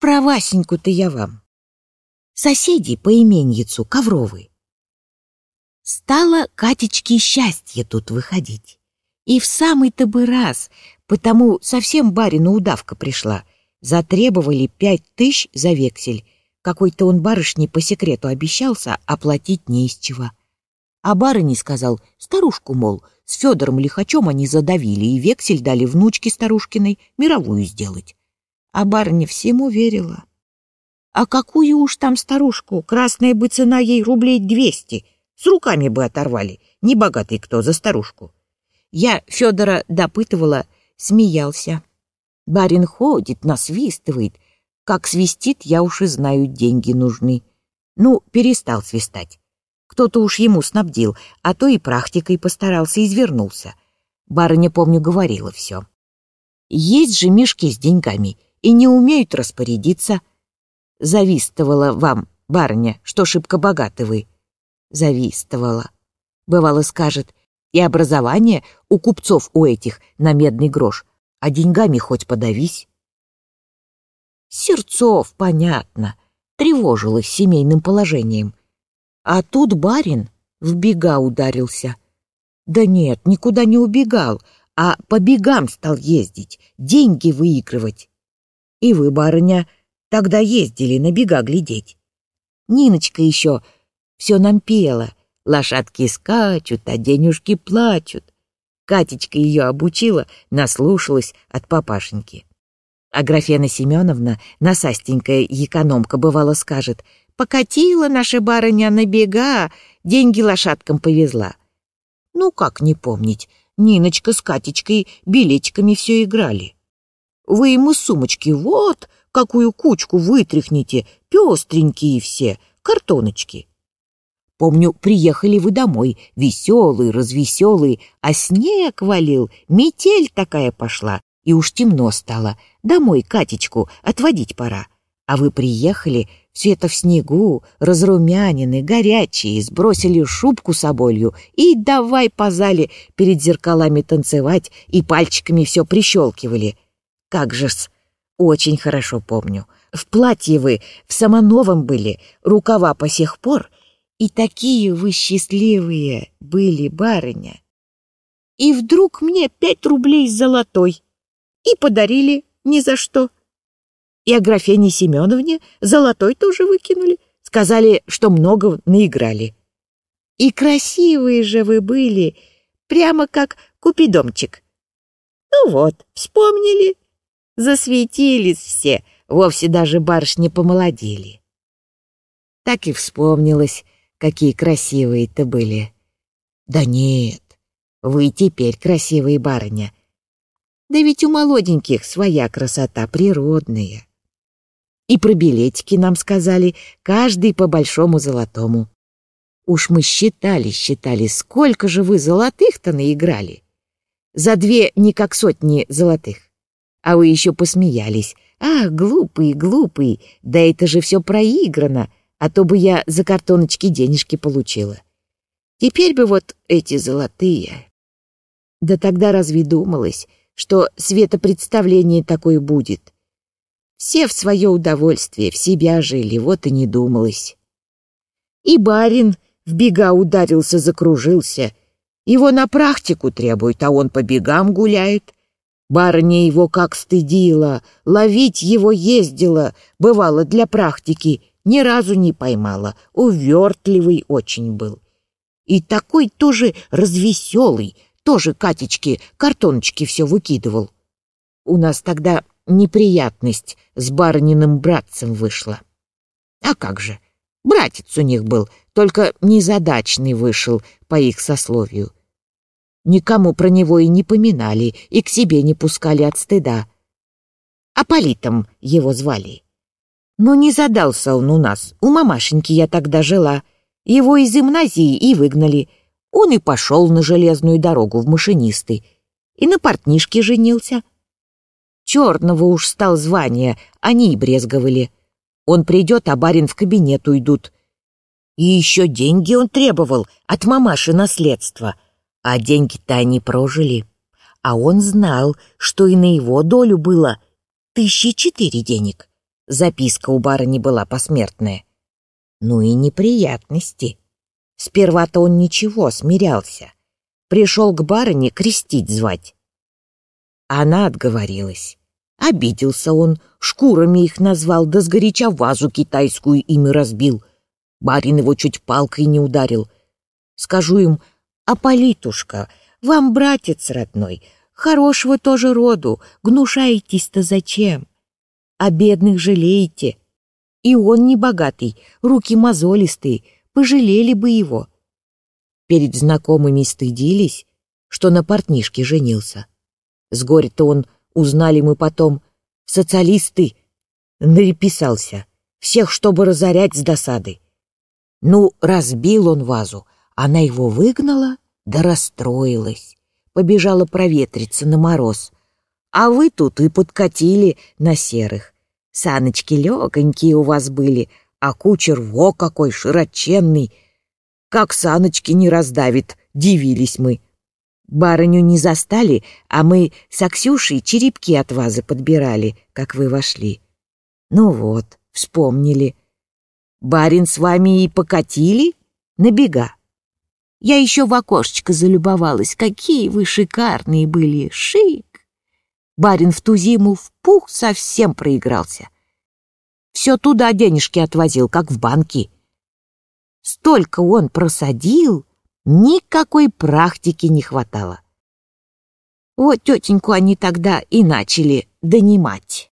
Про Васеньку-то я вам. Соседи по именьицу Ковровы. Стало Катечке счастье тут выходить. И в самый-то бы раз, потому совсем барину удавка пришла. Затребовали пять тысяч за вексель. Какой-то он барышне по секрету обещался, оплатить не из чего. А барыне сказал, старушку, мол, с Федором Лихачем они задавили и вексель дали внучке старушкиной мировую сделать. А барыня всему верила. А какую уж там старушку, красная бы цена ей рублей двести, с руками бы оторвали, не богатый кто за старушку. Я Федора допытывала, смеялся. Барин ходит, насвистывает. Как свистит, я уж и знаю, деньги нужны. Ну, перестал свистать. Кто-то уж ему снабдил, а то и практикой постарался, извернулся. Барыня, помню, говорила все. Есть же мешки с деньгами, и не умеют распорядиться. Завистовала вам, барыня, что шибко богаты вы. Завистовала. Бывало, скажет, и образование у купцов у этих на медный грош, а деньгами хоть подавись. Сердцов, понятно, тревожилась семейным положением. А тут барин в бега ударился. Да нет, никуда не убегал, а по бегам стал ездить, деньги выигрывать. И вы, барыня, тогда ездили на бега глядеть. Ниночка еще все нам пела. Лошадки скачут, а денежки плачут. Катечка ее обучила, наслушалась от папашеньки. А Графена Семеновна, насастенькая экономка, бывало скажет — Покатила наша барыня на бега, деньги лошадкам повезла. Ну, как не помнить, Ниночка с Катечкой билетиками все играли. Вы ему сумочки вот, какую кучку вытряхните, пестренькие все, картоночки. Помню, приехали вы домой, веселый, развеселый, а снег валил, метель такая пошла, и уж темно стало. Домой Катечку отводить пора. А вы приехали, все это в снегу, разрумянины, горячие, сбросили шубку с оболью и давай по зале перед зеркалами танцевать и пальчиками все прищелкивали. Как же-с, очень хорошо помню. В платье вы в самоновом были, рукава по сих пор, и такие вы счастливые были, барыня. И вдруг мне пять рублей золотой и подарили ни за что. И Аграфене Семеновне золотой тоже выкинули. Сказали, что много наиграли. И красивые же вы были, прямо как купидомчик. Ну вот, вспомнили. Засветились все, вовсе даже барышни помолодели. Так и вспомнилось, какие красивые-то были. Да нет, вы теперь красивые барыня. Да ведь у молоденьких своя красота природная. И про билетики нам сказали, каждый по большому золотому. Уж мы считали, считали, сколько же вы золотых-то наиграли. За две не как сотни золотых. А вы еще посмеялись. Ах, глупый, глупый, да это же все проиграно, а то бы я за картоночки денежки получила. Теперь бы вот эти золотые. Да тогда разве думалось, что светопредставление такое будет? Все в свое удовольствие, в себя жили, вот и не думалось. И барин в бега ударился, закружился. Его на практику требуют, а он по бегам гуляет. Барыня его как стыдила, ловить его ездила, бывало для практики, ни разу не поймала, увертливый очень был. И такой тоже развеселый, тоже Катечке картоночки все выкидывал. У нас тогда неприятность с барыниным братцем вышла. А как же, братец у них был, только незадачный вышел по их сословию. Никому про него и не поминали, и к себе не пускали от стыда. А Политом его звали. Но не задался он у нас, у мамашеньки я тогда жила. Его из гимназии и выгнали. Он и пошел на железную дорогу в машинисты. И на портнишке женился. Черного уж стал звание, они и брезговали. Он придет, а барин в кабинет уйдут. И еще деньги он требовал от мамаши наследства. А деньги-то они прожили. А он знал, что и на его долю было тысячи четыре денег. Записка у барыни была посмертная. Ну и неприятности. Сперва-то он ничего, смирялся. Пришел к барыне крестить звать. Она отговорилась. Обиделся он, шкурами их назвал, да сгоряча вазу китайскую ими разбил. Барин его чуть палкой не ударил. Скажу им, Аполитушка, вам братец родной, хорошего тоже роду, гнушаетесь-то зачем? А бедных жалеете. И он не богатый, руки мозолистые, пожалели бы его. Перед знакомыми стыдились, что на портнишке женился. С горя-то он, узнали мы потом, социалисты, нареписался, всех, чтобы разорять с досады. Ну, разбил он вазу, она его выгнала, да расстроилась, побежала проветриться на мороз. А вы тут и подкатили на серых. Саночки легонькие у вас были, а кучер во какой широченный. Как саночки не раздавит, дивились мы. Барыню не застали, а мы с Аксюшей черепки от вазы подбирали, как вы вошли. Ну вот, вспомнили. Барин с вами и покатили на бега. Я еще в окошечко залюбовалась. Какие вы шикарные были! Шик! Барин в ту зиму в пух совсем проигрался. Все туда денежки отвозил, как в банки. Столько он просадил, никакой практики не хватало. Вот тетеньку они тогда и начали донимать.